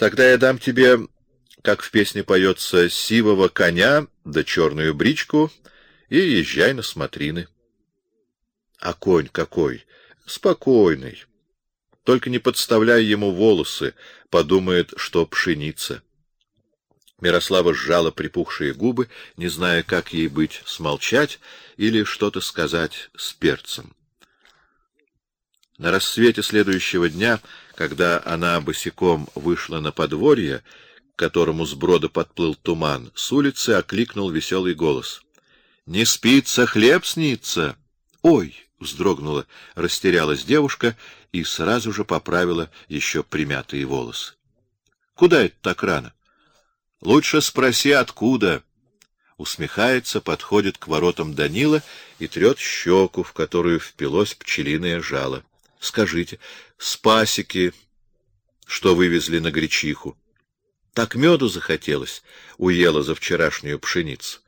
Тогда я дам тебе, как в песне поется, сивого коня да черную бричку и езжай на смотрины. А конь какой? Спокойный. Только не подставляй ему волосы, подумает, что пшеница. Мирослава сжала припухшие губы, не зная, как ей быть, смолчать или что-то сказать с перцем. На рассвете следующего дня, когда она босиком вышла на подворье, к которому с брода подплыл туман, с улицы окликнул веселый голос. — Не спится, хлеб снится! — Ой! — вздрогнула, растерялась девушка и сразу же поправила еще примятые волосы. — Куда это так рано? — Лучше спроси, откуда. Усмехается, подходит к воротам Данила и трет щеку, в которую впилось пчелиное жало. — Скажите, спасики, что вывезли на гречиху. Так меду захотелось, уела за вчерашнюю пшеницу.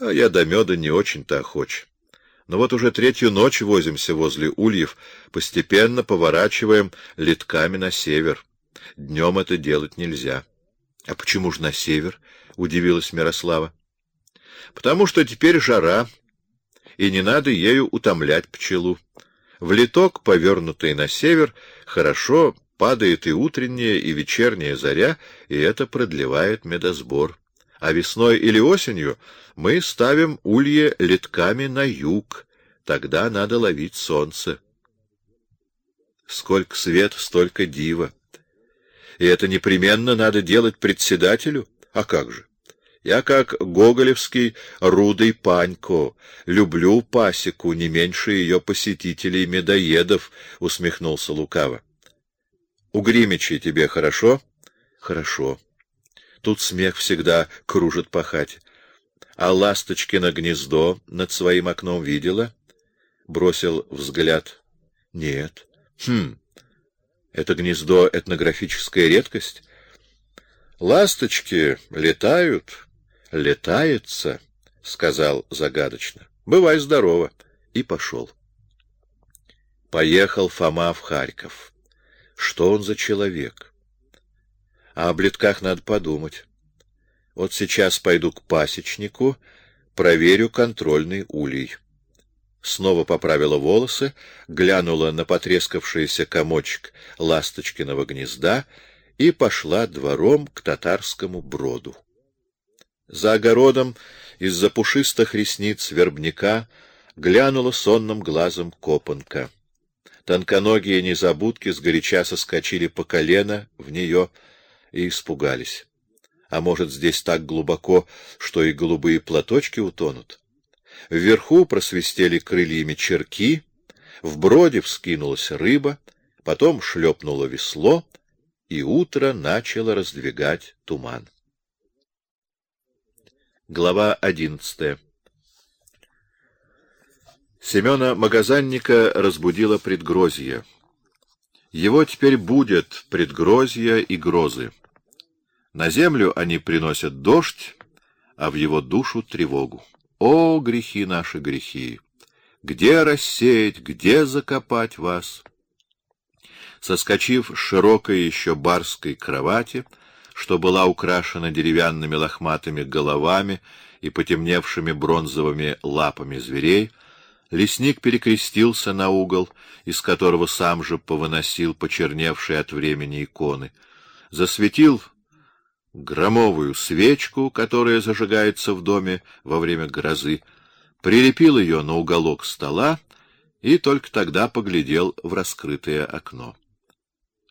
А я до меда не очень-то охоч. Но вот уже третью ночь возимся возле ульев, постепенно поворачиваем литками на север. Днем это делать нельзя. — А почему же на север? — удивилась Мирослава. — Потому что теперь жара, и не надо ею утомлять пчелу. В литок, повернутый на север, хорошо падает и утренняя, и вечерняя заря, и это продлевает медосбор. А весной или осенью мы ставим улье литками на юг, тогда надо ловить солнце. Сколько свет, столько дива. И это непременно надо делать председателю? А как же? Я, как гоголевский рудый панько, люблю пасеку не меньше ее посетителей-медоедов, — усмехнулся лукаво. — У Гримичей тебе хорошо? — Хорошо. Тут смех всегда кружит по хате. А ласточкино гнездо над своим окном видела? Бросил взгляд. — Нет. — Хм. Это гнездо — этнографическая редкость? Ласточки летают, летается, — сказал загадочно. — Бывай здорово. И пошел. Поехал Фома в Харьков. Что он за человек? А о блитках надо подумать. Вот сейчас пойду к пасечнику, проверю контрольный улей снова поправила волосы, глянула на потрескавшийся комочек ласточкиного гнезда и пошла двором к татарскому броду. За огородом из-за пушистых ресниц вербника глянула сонным глазом копанка. Тонконогие незабудки сгоряча соскочили по колено в нее и испугались. А может, здесь так глубоко, что и голубые платочки утонут? Вверху просвистели крыльями черки, в броде вскинулась рыба, потом шлепнуло весло, и утро начало раздвигать туман. Глава одиннадцатая Семена Магазанника разбудило предгрозье. Его теперь будет предгрозье и грозы. На землю они приносят дождь, а в его душу тревогу. О, грехи наши, грехи! Где рассеять, где закопать вас? Соскочив с широкой еще барской кровати, что была украшена деревянными лохматыми головами и потемневшими бронзовыми лапами зверей, лесник перекрестился на угол, из которого сам же повыносил почерневшие от времени иконы, засветил громовую свечку, которая зажигается в доме во время грозы, прилепил ее на уголок стола и только тогда поглядел в раскрытое окно.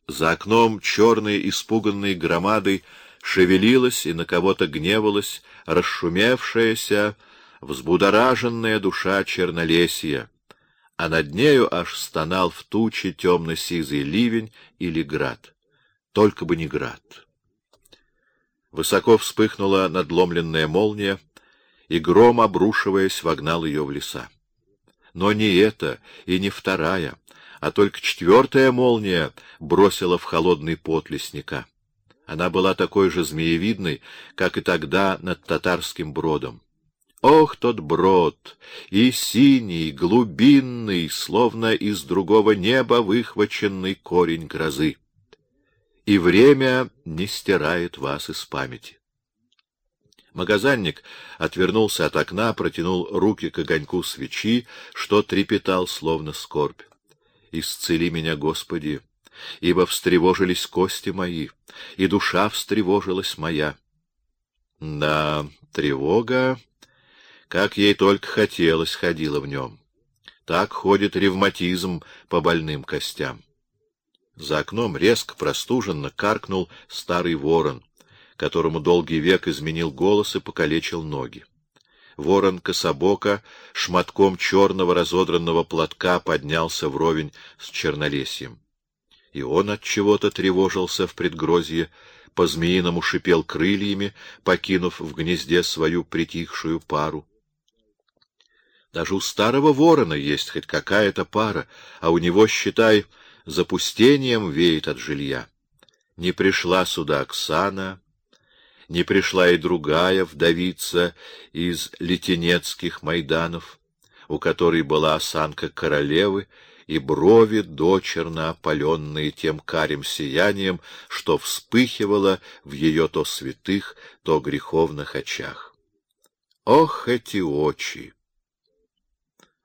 За окном черной испуганной громадой шевелилась и на кого-то гневалась расшумевшаяся, взбудораженная душа чернолесья, а над нею аж стонал в туче темно-сизый ливень или град. Только бы не град. Высоко вспыхнула надломленная молния, и гром, обрушиваясь, вогнал ее в леса. Но не это и не вторая, а только четвертая молния бросила в холодный пот лесника. Она была такой же змеевидной, как и тогда над татарским бродом. Ох, тот брод! И синий, глубинный, словно из другого неба выхваченный корень грозы! и время не стирает вас из памяти. Магазинник отвернулся от окна, протянул руки к огоньку свечи, что трепетал, словно скорбь. «Исцели меня, Господи, ибо встревожились кости мои, и душа встревожилась моя». Да, тревога, как ей только хотелось, ходила в нем. Так ходит ревматизм по больным костям. За окном резко простуженно каркнул старый ворон, которому долгий век изменил голос и покалечил ноги. Ворон кособока шматком черного разодранного платка поднялся вровень с чернолесьем. И он от чего-то тревожился в предгрозье, по-змеиному шипел крыльями, покинув в гнезде свою притихшую пару. Даже у старого ворона есть хоть какая-то пара, а у него, считай, запустением веет от жилья. Не пришла сюда Оксана, не пришла и другая вдовица из летенецких майданов, у которой была осанка королевы и брови дочерно опаленные тем карим сиянием, что вспыхивало в ее то святых, то греховных очах. Ох, эти очи!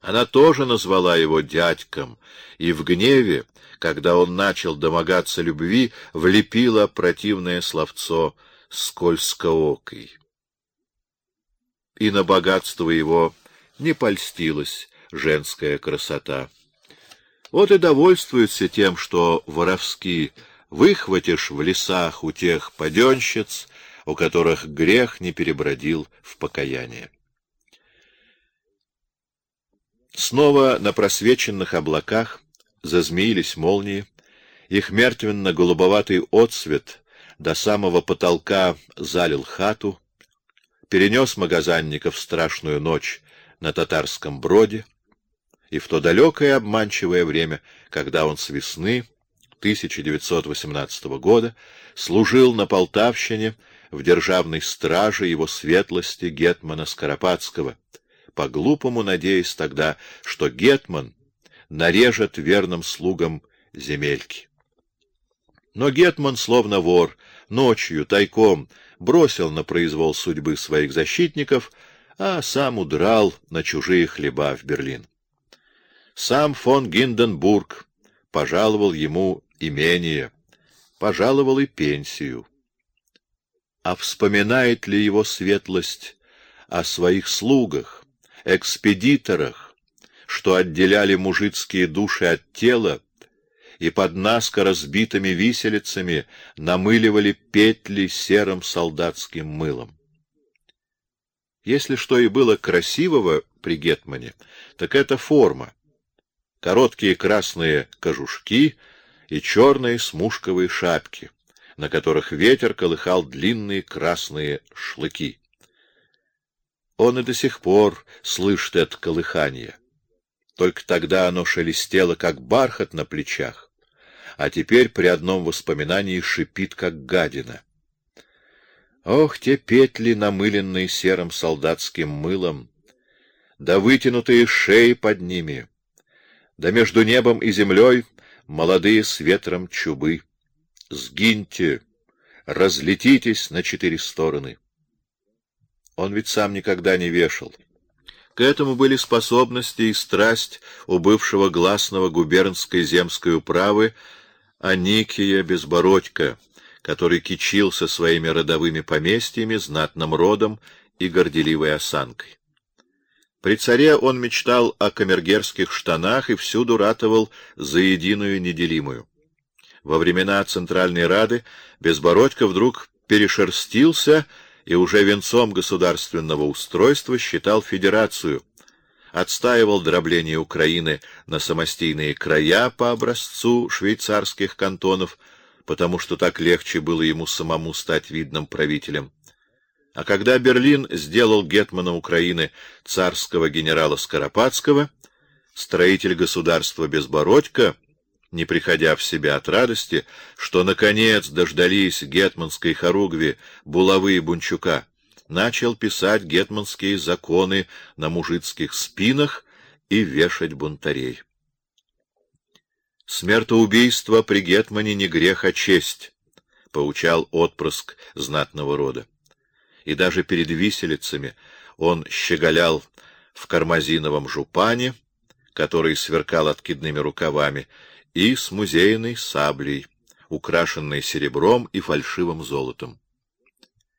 Она тоже назвала его дядьком, и в гневе, когда он начал домогаться любви, влепила противное словцо скользкоокой. И на богатство его не польстилась женская красота. Вот и довольствуется тем, что воровски выхватишь в лесах у тех паденщиц, у которых грех не перебродил в покаяние. Снова на просвеченных облаках зазмеились молнии, их мертвенно-голубоватый отсвет до самого потолка залил хату, перенес магазинников в страшную ночь на татарском броде, и в то далекое обманчивое время, когда он с весны 1918 года служил на Полтавщине в державной страже его светлости гетмана Скоропадского, по-глупому надеясь тогда, что гетман нарежет верным слугам земельки. Но гетман, словно вор, ночью тайком бросил на произвол судьбы своих защитников, а сам удрал на чужие хлеба в Берлин. Сам фон Гинденбург пожаловал ему имение, пожаловал и пенсию. А вспоминает ли его светлость о своих слугах, экспедиторах, что отделяли мужицкие души от тела и под наскоро разбитыми виселицами намыливали петли серым солдатским мылом? Если что и было красивого при гетмане, так это форма короткие красные кожушки и черные смушковые шапки, на которых ветер колыхал длинные красные шлыки. Он и до сих пор слышит это колыхание. Только тогда оно шелестело, как бархат на плечах, а теперь при одном воспоминании шипит, как гадина. Ох, те петли, намыленные серым солдатским мылом, да вытянутые шеи под ними! да между небом и землей молодые с ветром чубы. Сгиньте, разлетитесь на четыре стороны. Он ведь сам никогда не вешал. К этому были способности и страсть у бывшего гласного губернской земской управы Аникия Безбородько, который кичился своими родовыми поместьями, знатным родом и горделивой осанкой. При царе он мечтал о камергерских штанах и всюду ратовал за единую неделимую. Во времена Центральной Рады Безбородько вдруг перешерстился и уже венцом государственного устройства считал федерацию, отстаивал дробление Украины на самостийные края по образцу швейцарских кантонов, потому что так легче было ему самому стать видным правителем. А когда Берлин сделал гетмана Украины царского генерала Скоропадского, строитель государства Безбородько, не приходя в себя от радости, что наконец дождались гетманской хоругви булавы и бунчука, начал писать гетманские законы на мужицких спинах и вешать бунтарей. Смертоубийство при гетмане не грех, а честь, — поучал отпрыск знатного рода. И даже перед виселицами он щеголял в кармазиновом жупане, который сверкал откидными рукавами, и с музейной саблей, украшенной серебром и фальшивым золотом.